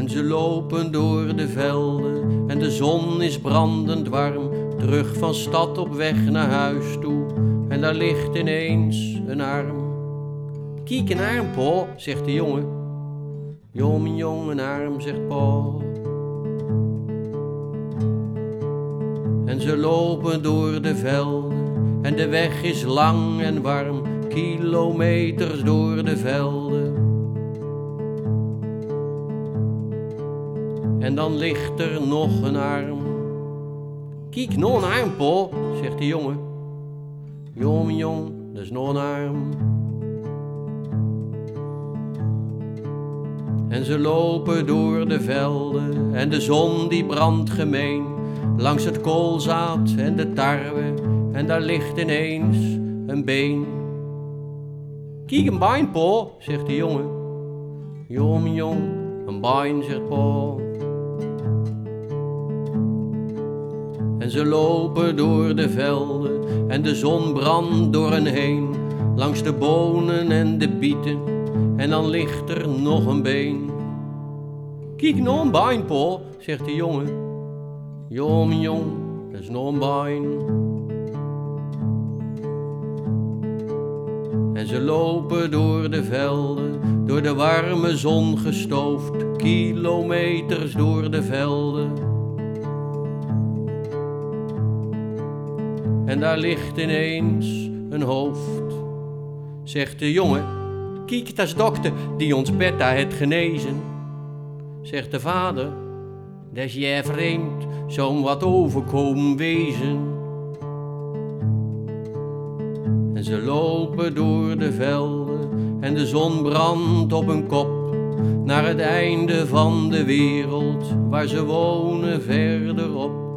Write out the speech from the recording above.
En ze lopen door de velden en de zon is brandend warm. Terug van stad op weg naar huis toe en daar ligt ineens een arm. Kiek een arm, po, zegt de jongen. Jong, mijn jong, een arm, zegt po. En ze lopen door de velden en de weg is lang en warm. Kilometers door de velden. En dan ligt er nog een arm. Kiek, nog een arm, po, zegt de jongen. Jong, jong, dat is nog een arm. En ze lopen door de velden en de zon die brandt gemeen langs het koolzaad en de tarwe en daar ligt ineens een been. Kiek een bijn, po, zegt de jongen. Jong, jong, een bijn, zegt po. En ze lopen door de velden en de zon brandt door hen heen, langs de bonen en de bieten, en dan ligt er nog een been. Kiek nog een bijn, po, zegt de jongen. Jong, jong, dat is nog een bijn. En ze lopen door de velden, door de warme zon gestoofd, kilometers door de velden. En daar ligt ineens een hoofd. Zegt de jongen, kiek, dat dokter die ons Betta het genezen. Zegt de vader, dat is jij vreemd, zo'n wat overkomen wezen. En ze lopen door de velden en de zon brandt op hun kop. Naar het einde van de wereld, waar ze wonen verderop.